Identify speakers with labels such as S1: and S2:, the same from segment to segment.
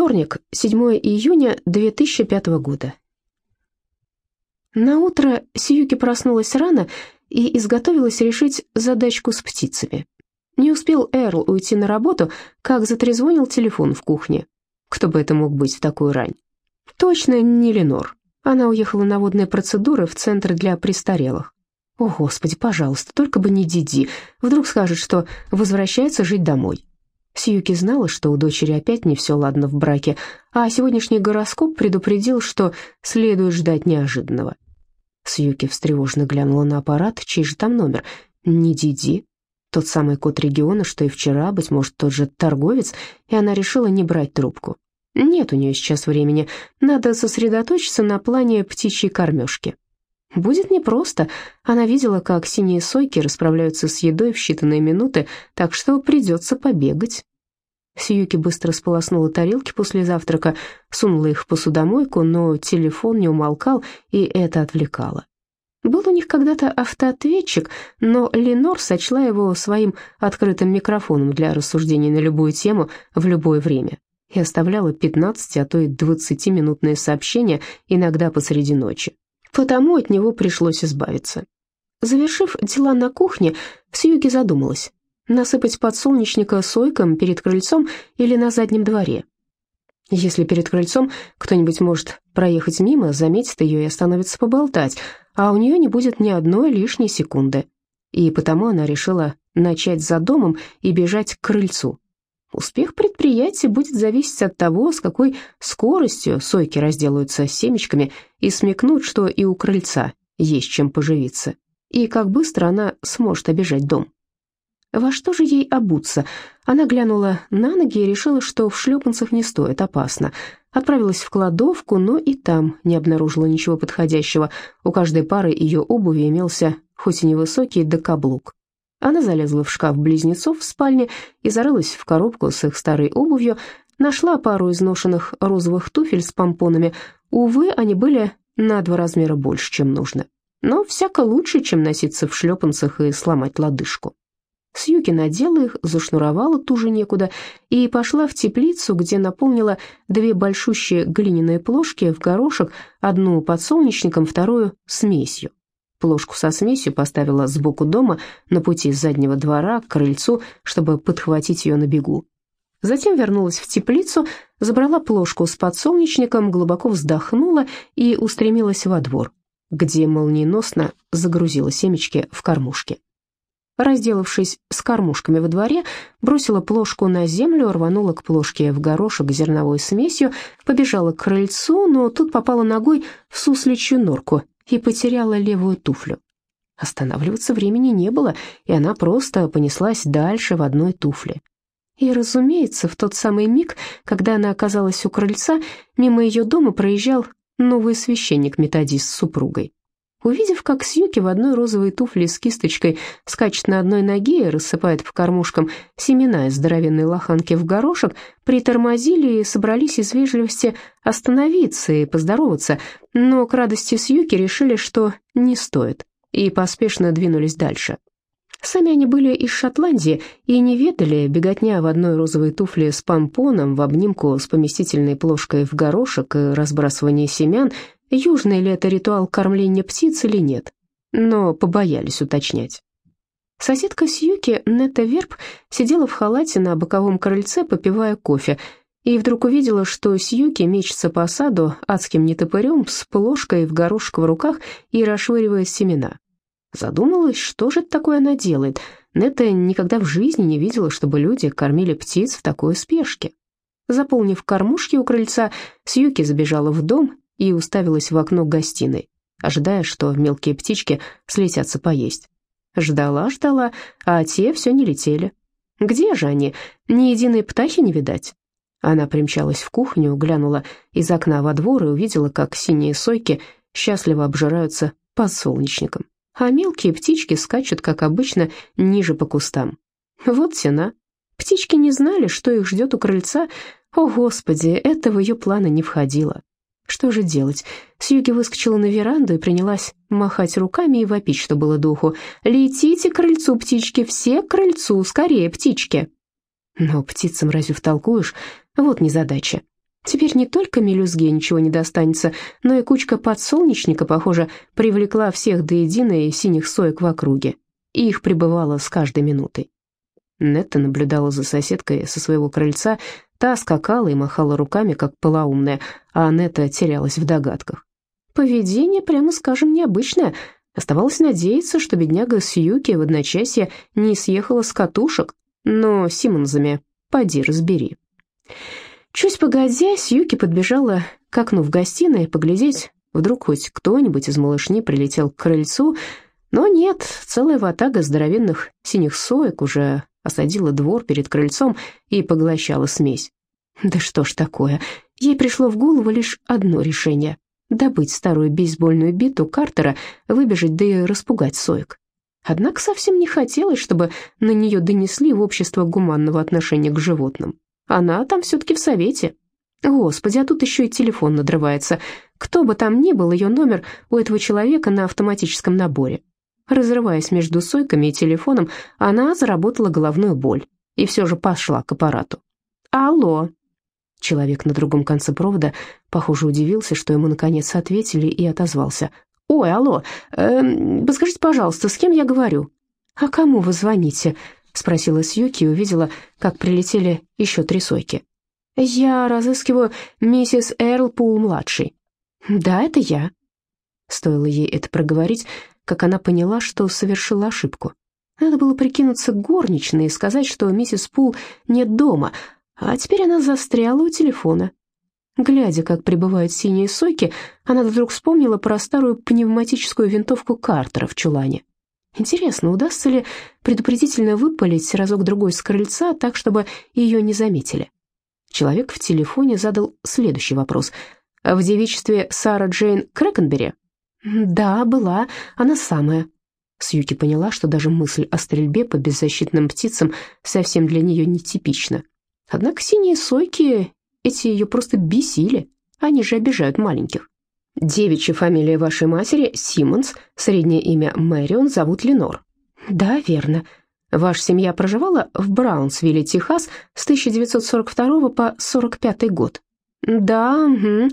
S1: Вторник, 7 июня 2005 года. На утро Сиюки проснулась рано и изготовилась решить задачку с птицами. Не успел Эрл уйти на работу, как затрезвонил телефон в кухне. Кто бы это мог быть в такую рань? Точно не Ленор. Она уехала на водные процедуры в центр для престарелых. О, Господи, пожалуйста, только бы не Диди. Вдруг скажет, что возвращается жить домой. Сьюки знала, что у дочери опять не все ладно в браке, а сегодняшний гороскоп предупредил, что следует ждать неожиданного. Сьюки встревоженно глянула на аппарат, чей же там номер. Не Диди, тот самый код региона, что и вчера, быть может, тот же торговец, и она решила не брать трубку. Нет у нее сейчас времени, надо сосредоточиться на плане птичьей кормежки. Будет непросто. Она видела, как синие сойки расправляются с едой в считанные минуты, так что придется побегать. Сьюки быстро сполоснула тарелки после завтрака, сунула их в посудомойку, но телефон не умолкал, и это отвлекало. Был у них когда-то автоответчик, но Ленор сочла его своим открытым микрофоном для рассуждений на любую тему в любое время и оставляла 15, а то и 20-минутные сообщения, иногда посреди ночи потому от него пришлось избавиться. Завершив дела на кухне, Сьюги задумалась, насыпать подсолнечника сойком перед крыльцом или на заднем дворе. Если перед крыльцом кто-нибудь может проехать мимо, заметит ее и остановится поболтать, а у нее не будет ни одной лишней секунды. И потому она решила начать за домом и бежать к крыльцу. Успех предприятия будет зависеть от того, с какой скоростью сойки разделаются семечками и смекнут, что и у крыльца есть чем поживиться, и как быстро она сможет обижать дом. Во что же ей обуться? Она глянула на ноги и решила, что в шлепанцах не стоит, опасно. Отправилась в кладовку, но и там не обнаружила ничего подходящего. У каждой пары ее обуви имелся, хоть и невысокий, да каблук. Она залезла в шкаф близнецов в спальне и зарылась в коробку с их старой обувью, нашла пару изношенных розовых туфель с помпонами. Увы, они были на два размера больше, чем нужно. Но всяко лучше, чем носиться в шлепанцах и сломать лодыжку. Сьюки надела их, зашнуровала туже некуда и пошла в теплицу, где наполнила две большущие глиняные плошки в горошек, одну подсолнечником, вторую смесью. Плошку со смесью поставила сбоку дома на пути с заднего двора к крыльцу, чтобы подхватить ее на бегу. Затем вернулась в теплицу, забрала плошку с подсолнечником, глубоко вздохнула и устремилась во двор, где молниеносно загрузила семечки в кормушки. Разделавшись с кормушками во дворе, бросила плошку на землю, рванула к плошке в горошек зерновой смесью, побежала к крыльцу, но тут попала ногой в сусличью норку и потеряла левую туфлю. Останавливаться времени не было, и она просто понеслась дальше в одной туфле. И, разумеется, в тот самый миг, когда она оказалась у крыльца, мимо ее дома проезжал новый священник-методист с супругой. Увидев, как Сьюки в одной розовой туфле с кисточкой скачет на одной ноге и рассыпает по кормушкам семена из здоровенной лоханки в горошек, притормозили и собрались из вежливости остановиться и поздороваться, но к радости Сьюки решили, что не стоит, и поспешно двинулись дальше. Сами они были из Шотландии и не ведали беготня в одной розовой туфле с помпоном в обнимку с поместительной плошкой в горошек и разбрасывание семян южный ли это ритуал кормления птиц или нет, но побоялись уточнять. Соседка Сьюки, Нета Верб, сидела в халате на боковом крыльце, попивая кофе, и вдруг увидела, что Сьюки мечется по саду адским нетопырем с плошкой в горошек в руках и расшвыривает семена. Задумалась, что же такое она делает. Нета никогда в жизни не видела, чтобы люди кормили птиц в такой спешке. Заполнив кормушки у крыльца, Сьюки забежала в дом и уставилась в окно гостиной, ожидая, что мелкие птички слетятся поесть. Ждала, ждала, а те все не летели. Где же они? Ни единой птахи не видать. Она примчалась в кухню, глянула из окна во двор и увидела, как синие сойки счастливо обжираются подсолнечником, а мелкие птички скачут, как обычно, ниже по кустам. Вот тена. Птички не знали, что их ждет у крыльца. О, Господи, это в ее планы не входило. Что же делать? Сьюги выскочила на веранду и принялась махать руками и вопить, что было духу. «Летите к крыльцу, птички, все к крыльцу, скорее, птички!» Но птицам разве втолкуешь? Вот незадача. Теперь не только мелюзге ничего не достанется, но и кучка подсолнечника, похоже, привлекла всех до единой синих соек в округе, их прибывало с каждой минутой. Нетта наблюдала за соседкой со своего крыльца, та скакала и махала руками, как полоумная, а Нетта терялась в догадках. Поведение, прямо скажем, необычное. Оставалось надеяться, что бедняга Сьюки в одночасье не съехала с катушек, но Симонзами поди разбери. Чуть погодя, Сьюки подбежала к окну в гостиной поглядеть, вдруг хоть кто-нибудь из малышни прилетел к крыльцу, но нет, целая ватага здоровенных синих соек уже осадила двор перед крыльцом и поглощала смесь. Да что ж такое, ей пришло в голову лишь одно решение — добыть старую бейсбольную биту Картера, выбежать да и распугать соек. Однако совсем не хотелось, чтобы на нее донесли в общество гуманного отношения к животным. Она там все-таки в совете. Господи, а тут еще и телефон надрывается. Кто бы там ни был, ее номер у этого человека на автоматическом наборе. Разрываясь между сойками и телефоном, она заработала головную боль и все же пошла к аппарату. «Алло!» Человек на другом конце провода, похоже, удивился, что ему наконец ответили и отозвался. «Ой, алло, э, подскажите, пожалуйста, с кем я говорю?» «А кому вы звоните?» — спросила Сьюки и увидела, как прилетели еще три сойки. «Я разыскиваю миссис Эрл Пул-младший». «Да, это я». Стоило ей это проговорить, как она поняла, что совершила ошибку. Надо было прикинуться горничной и сказать, что миссис Пул нет дома, а теперь она застряла у телефона. Глядя, как прибывают синие сойки, она вдруг вспомнила про старую пневматическую винтовку Картера в чулане. Интересно, удастся ли предупредительно выпалить разок-другой с крыльца так, чтобы ее не заметили? Человек в телефоне задал следующий вопрос. «В девичестве Сара Джейн Крэкенбери?» «Да, была, она самая». Сьюки поняла, что даже мысль о стрельбе по беззащитным птицам совсем для нее нетипична. Однако синие сойки, эти ее просто бесили, они же обижают маленьких. Девичья фамилия вашей матери Симмонс, среднее имя Мэрион, зовут Ленор. Да, верно. Ваша семья проживала в Браунсвилле, Техас, с 1942 по 45 год. Да, угу.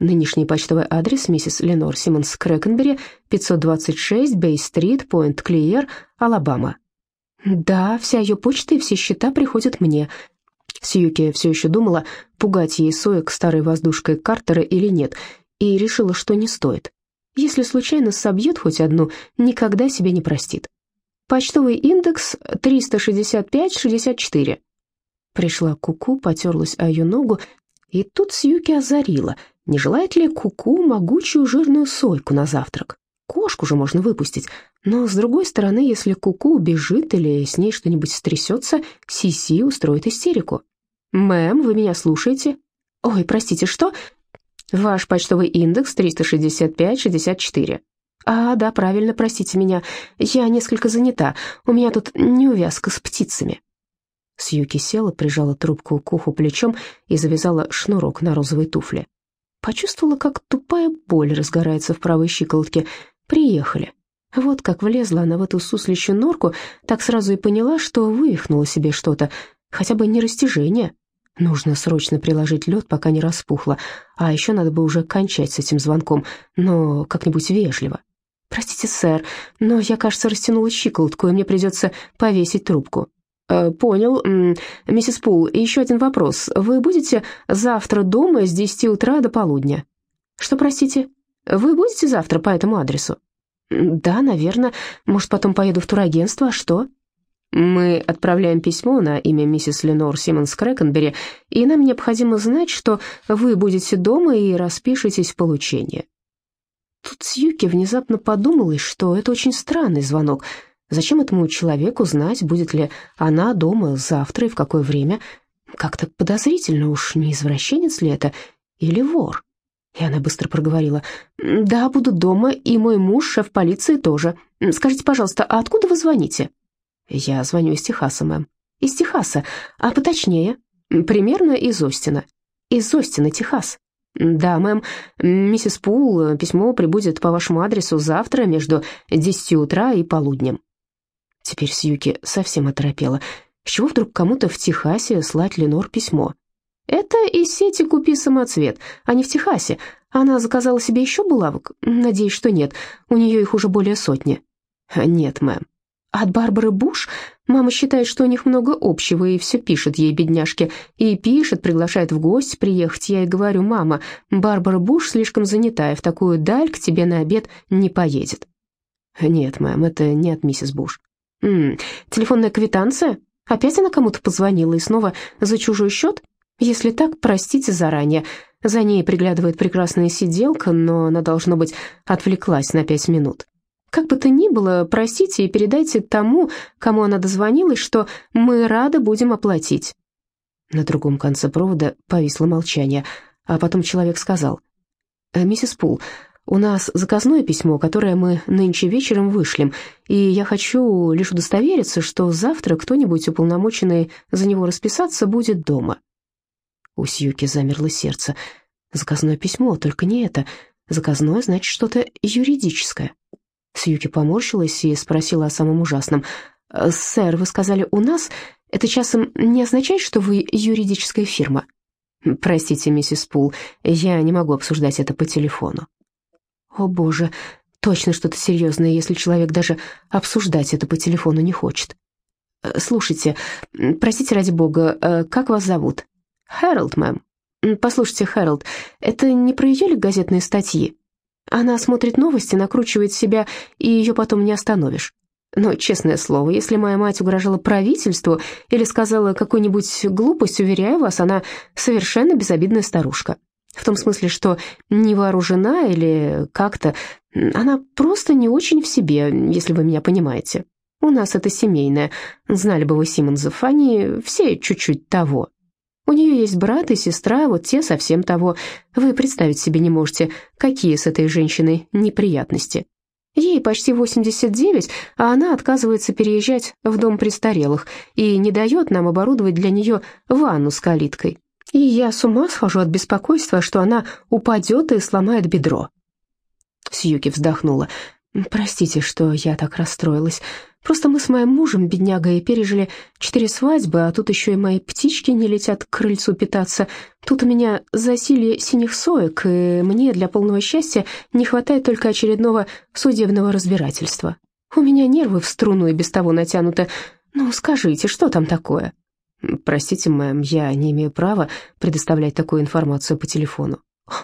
S1: Нынешний почтовый адрес миссис Ленор Симмонс Крэкенбери, 526 Бей-стрит, Пойнт-Клиер, Алабама. Да, вся ее почта и все счета приходят мне. Сьюки все еще думала, пугать ей соек старой воздушкой Картера или нет, и решила, что не стоит. Если случайно собьет хоть одну, никогда себе не простит. Почтовый индекс 365-64. Пришла Куку, -ку, потерлась о ее ногу, и тут Сьюки озарила, не желает ли Куку -ку могучую жирную сойку на завтрак. Кошку же можно выпустить, но, с другой стороны, если Куку -ку убежит или с ней что-нибудь стрясется, Сиси устроит истерику. «Мэм, вы меня слушаете?» «Ой, простите, что?» Ваш почтовый индекс 365-64. А, да, правильно, простите меня. Я несколько занята. У меня тут неувязка с птицами. Сьюки села, прижала трубку к уху плечом и завязала шнурок на розовой туфле. Почувствовала, как тупая боль разгорается в правой щиколотке. Приехали. Вот как влезла она в эту суслищую норку, так сразу и поняла, что вывихнула себе что-то, хотя бы не растяжение, Нужно срочно приложить лед, пока не распухло. А еще надо бы уже кончать с этим звонком, но как-нибудь вежливо. «Простите, сэр, но я, кажется, растянула щиколотку, и мне придется повесить трубку». «Э, «Понял. Миссис Пул, еще один вопрос. Вы будете завтра дома с 10 утра до полудня?» «Что, простите? Вы будете завтра по этому адресу?» «Да, наверное. Может, потом поеду в турагентство, а что?» Мы отправляем письмо на имя миссис Ленор Симмонс Крэкенбери, и нам необходимо знать, что вы будете дома и распишетесь в получении». Тут Сьюки внезапно подумалось, что это очень странный звонок. Зачем этому человеку знать, будет ли она дома завтра и в какое время? Как-то подозрительно уж, не извращенец ли это или вор? И она быстро проговорила. «Да, буду дома, и мой муж, шеф полиции, тоже. Скажите, пожалуйста, а откуда вы звоните?» «Я звоню из Техаса, мэм». «Из Техаса? А поточнее?» «Примерно из Остина». «Из Остина, Техас». «Да, мэм, миссис Пул, письмо прибудет по вашему адресу завтра между десятью утра и полуднем». Теперь Сьюки совсем оторопела. С чего вдруг кому-то в Техасе слать Ленор письмо? Это из сети «Купи самоцвет», а не в Техасе. Она заказала себе еще булавок? Надеюсь, что нет. У нее их уже более сотни. Нет, мэм. От Барбары Буш мама считает, что у них много общего, и все пишет ей, бедняжке. И пишет, приглашает в гости приехать. Я ей говорю, мама, Барбара Буш слишком занятая, в такую даль к тебе на обед не поедет. Нет, мэм, это не от миссис Буш. Телефонная квитанция? Опять она кому-то позвонила и снова за чужой счет? Если так, простите заранее. За ней приглядывает прекрасная сиделка, но она, должно быть, отвлеклась на пять минут. Как бы то ни было, простите и передайте тому, кому она дозвонилась, что мы рады будем оплатить». На другом конце провода повисло молчание, а потом человек сказал, «Э, «Миссис Пул, у нас заказное письмо, которое мы нынче вечером вышлем, и я хочу лишь удостовериться, что завтра кто-нибудь, уполномоченный за него расписаться, будет дома». У Сьюки замерло сердце. Заказное письмо, только не это. Заказное значит что-то юридическое. Сьюки поморщилась и спросила о самом ужасном. «Э, «Сэр, вы сказали «у нас»? Это часом не означает, что вы юридическая фирма?» «Простите, миссис Пул, я не могу обсуждать это по телефону». «О, боже, точно что-то серьезное, если человек даже обсуждать это по телефону не хочет». «Э, «Слушайте, простите ради бога, э, как вас зовут?» «Хэролд, мэм». «Послушайте, Хэролд, это не про ее ли газетные статьи?» Она смотрит новости, накручивает себя, и ее потом не остановишь. Но, честное слово, если моя мать угрожала правительству или сказала какую-нибудь глупость, уверяю вас, она совершенно безобидная старушка. В том смысле, что не вооружена или как-то... Она просто не очень в себе, если вы меня понимаете. У нас это семейное. Знали бы вы Симонзов, они все чуть-чуть того. У нее есть брат и сестра, вот те совсем того. Вы представить себе не можете, какие с этой женщиной неприятности. Ей почти 89, а она отказывается переезжать в дом престарелых и не дает нам оборудовать для нее ванну с калиткой. И я с ума схожу от беспокойства, что она упадет и сломает бедро. Сьюки вздохнула. «Простите, что я так расстроилась. Просто мы с моим мужем, беднягой, пережили четыре свадьбы, а тут еще и мои птички не летят к крыльцу питаться. Тут у меня засилье синих соек, и мне для полного счастья не хватает только очередного судебного разбирательства. У меня нервы в струну и без того натянуты. Ну, скажите, что там такое?» «Простите, мэм, я не имею права предоставлять такую информацию по телефону».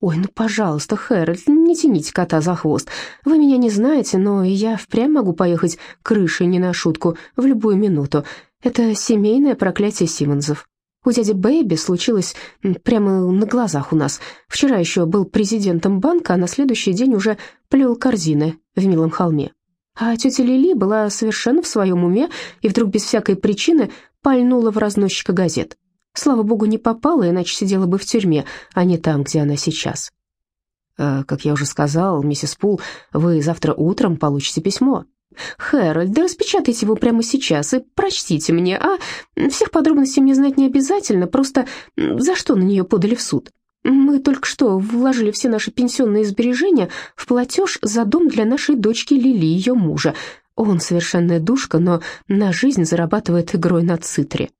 S1: «Ой, ну, пожалуйста, Хэрольд, не тяните кота за хвост. Вы меня не знаете, но я впрямь могу поехать крышей не на шутку в любую минуту. Это семейное проклятие Симмонсов. У дяди Бэйби случилось прямо на глазах у нас. Вчера еще был президентом банка, а на следующий день уже плел корзины в Милом холме. А тетя Лили была совершенно в своем уме и вдруг без всякой причины пальнула в разносчика газет. Слава богу, не попала, иначе сидела бы в тюрьме, а не там, где она сейчас. Э, как я уже сказал, миссис Пул, вы завтра утром получите письмо. Хэрольд, да распечатайте его прямо сейчас и прочтите мне, а всех подробностей мне знать не обязательно, просто за что на нее подали в суд. Мы только что вложили все наши пенсионные сбережения в платеж за дом для нашей дочки Лили, ее мужа. Он совершенная душка, но на жизнь зарабатывает игрой на цитре.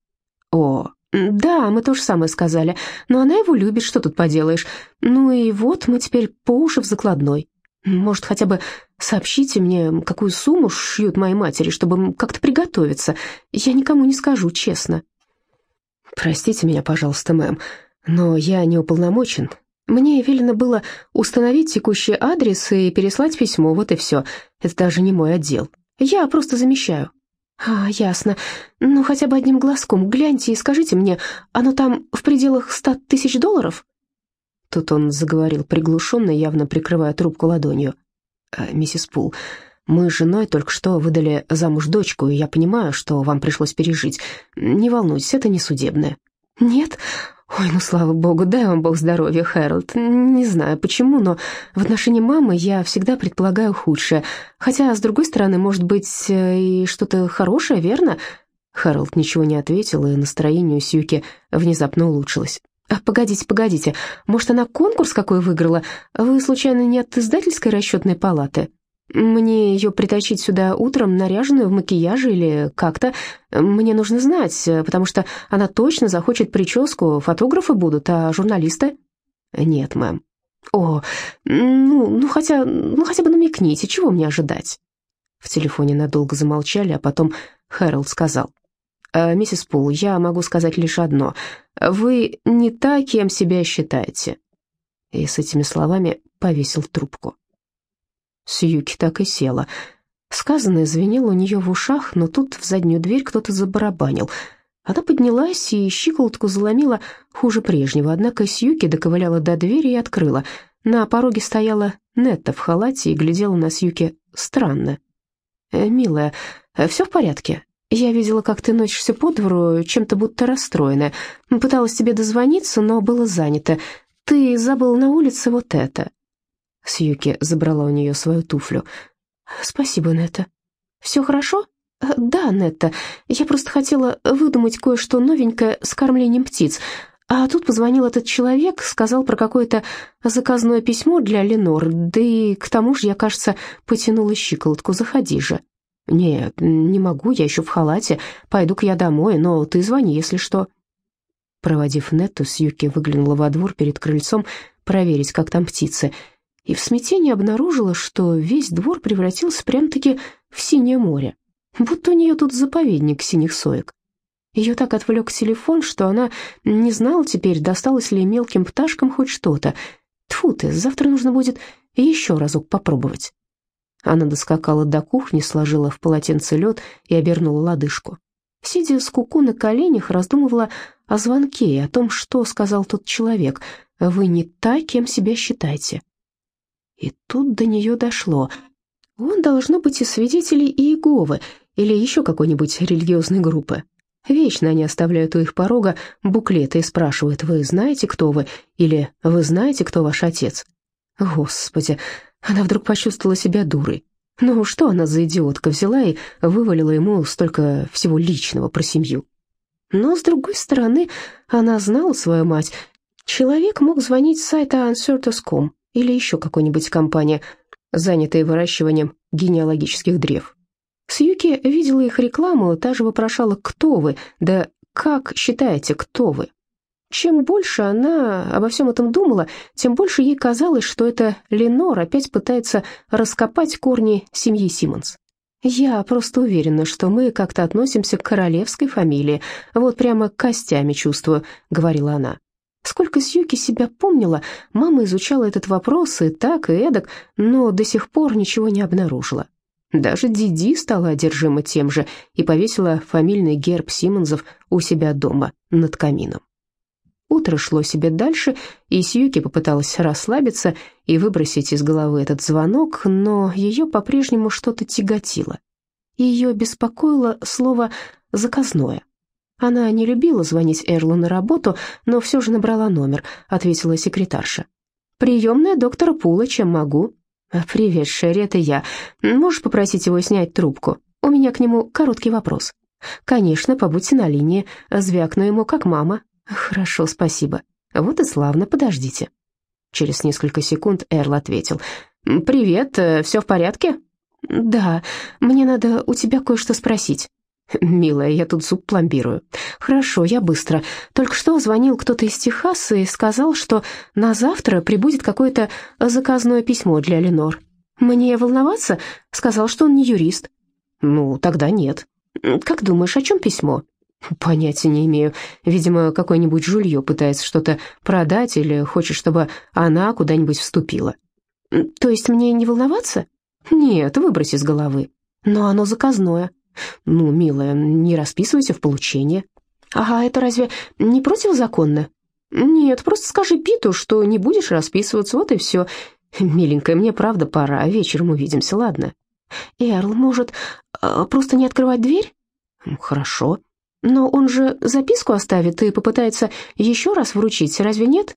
S1: О, «Да, мы то же самое сказали, но она его любит, что тут поделаешь. Ну и вот мы теперь по уши в закладной. Может, хотя бы сообщите мне, какую сумму шьют моей матери, чтобы как-то приготовиться. Я никому не скажу, честно». «Простите меня, пожалуйста, мэм, но я не уполномочен. Мне велено было установить текущий адрес и переслать письмо, вот и все. Это даже не мой отдел. Я просто замещаю». «А, ясно. Ну, хотя бы одним глазком гляньте и скажите мне, оно там в пределах ста тысяч долларов?» Тут он заговорил приглушенно, явно прикрывая трубку ладонью. «Э, «Миссис Пул, мы с женой только что выдали замуж дочку, и я понимаю, что вам пришлось пережить. Не волнуйтесь, это не судебное». «Нет? «Ой, ну слава богу, дай вам бог здоровья, Хэролд. Не знаю почему, но в отношении мамы я всегда предполагаю худшее. Хотя, с другой стороны, может быть, э, и что-то хорошее, верно?» Хэролд ничего не ответил, и настроение у Сьюки внезапно улучшилось. А, «Погодите, погодите, может, она конкурс какой выиграла? Вы, случайно, не от издательской расчетной палаты?» Мне ее притащить сюда утром, наряженную в макияже или как-то? Мне нужно знать, потому что она точно захочет прическу, фотографы будут, а журналисты? Нет, мэм. О, ну, ну хотя, ну хотя бы намекните, чего мне ожидать? В телефоне надолго замолчали, а потом Хэролд сказал. «Э, «Миссис Пул, я могу сказать лишь одно. Вы не та, кем себя считаете». И с этими словами повесил трубку. Сьюки так и села. Сказанное звенело у нее в ушах, но тут в заднюю дверь кто-то забарабанил. Она поднялась и щиколотку заломила хуже прежнего, однако Сьюки доковыляла до двери и открыла. На пороге стояла Нетта в халате и глядела на Сьюки странно. «Э, «Милая, э, все в порядке?» Я видела, как ты носишься по двору, чем-то будто расстроенная. Пыталась тебе дозвониться, но было занято. Ты забыл на улице вот это. Сьюки забрала у нее свою туфлю. «Спасибо, Нетта. Все хорошо?» «Да, Нетта. Я просто хотела выдумать кое-что новенькое с кормлением птиц. А тут позвонил этот человек, сказал про какое-то заказное письмо для Ленор, да и к тому же я, кажется, потянула щиколотку. Заходи же». «Нет, не могу, я еще в халате. Пойду-ка я домой, но ты звони, если что». Проводив Нетту, Сьюки выглянула во двор перед крыльцом проверить, как там птицы — и в смятении обнаружила, что весь двор превратился прям-таки в синее море, будто у нее тут заповедник синих соек. Ее так отвлек телефон, что она не знала теперь, досталось ли мелким пташкам хоть что-то. Тфу ты, завтра нужно будет еще разок попробовать. Она доскакала до кухни, сложила в полотенце лед и обернула лодыжку. Сидя с куку на коленях, раздумывала о звонке и о том, что сказал тот человек. «Вы не та, кем себя считаете». И тут до нее дошло. Он должно быть из свидетелей Иеговы или еще какой-нибудь религиозной группы. Вечно они оставляют у их порога буклеты и спрашивают, вы знаете, кто вы, или вы знаете, кто ваш отец. Господи, она вдруг почувствовала себя дурой. Ну, что она за идиотка взяла и вывалила ему столько всего личного про семью? Но, с другой стороны, она знала свою мать. Человек мог звонить с сайта uncertus.com или еще какой-нибудь компания, занятая выращиванием генеалогических древ. Сьюки видела их рекламу, та же вопрошала «Кто вы?», да «Как считаете, кто вы?». Чем больше она обо всем этом думала, тем больше ей казалось, что это Ленор опять пытается раскопать корни семьи Симмонс. «Я просто уверена, что мы как-то относимся к королевской фамилии, вот прямо костями чувствую», — говорила она. Сколько Сьюки себя помнила, мама изучала этот вопрос и так, и эдак, но до сих пор ничего не обнаружила. Даже Диди стала одержима тем же и повесила фамильный герб Симмонсов у себя дома над камином. Утро шло себе дальше, и Сьюки попыталась расслабиться и выбросить из головы этот звонок, но ее по-прежнему что-то тяготило. Ее беспокоило слово «заказное». Она не любила звонить Эрлу на работу, но все же набрала номер, ответила секретарша. «Приемная доктора Пула, чем могу?» «Привет, Шерри, это я. Можешь попросить его снять трубку? У меня к нему короткий вопрос». «Конечно, побудьте на линии. Звякну ему, как мама». «Хорошо, спасибо. Вот и славно, подождите». Через несколько секунд Эрл ответил. «Привет, э, все в порядке?» «Да, мне надо у тебя кое-что спросить». «Милая, я тут зуб пломбирую». «Хорошо, я быстро. Только что звонил кто-то из Техаса и сказал, что на завтра прибудет какое-то заказное письмо для Ленор. Мне волноваться? Сказал, что он не юрист». «Ну, тогда нет». «Как думаешь, о чем письмо?» «Понятия не имею. Видимо, какое-нибудь жулье пытается что-то продать или хочет, чтобы она куда-нибудь вступила». «То есть мне не волноваться?» «Нет, выбрось из головы». «Но оно заказное». «Ну, милая, не расписывайся в получении». «А это разве не противозаконно?» «Нет, просто скажи Питу, что не будешь расписываться, вот и все. Миленькая, мне правда пора, вечером увидимся, ладно?» «Эрл, может, а, просто не открывать дверь?» «Хорошо. Но он же записку оставит и попытается еще раз вручить, разве нет?»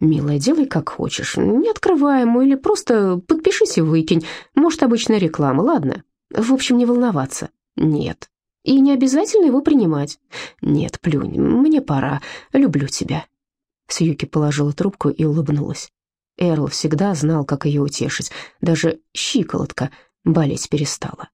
S1: «Милая, делай как хочешь. Не открывай ему или просто подпишись и выкинь. Может, обычная реклама, ладно? В общем, не волноваться». Нет. И не обязательно его принимать. Нет, плюнь, мне пора. Люблю тебя. Сьюки положила трубку и улыбнулась. Эрл всегда знал, как ее утешить. Даже щиколотка болеть перестала.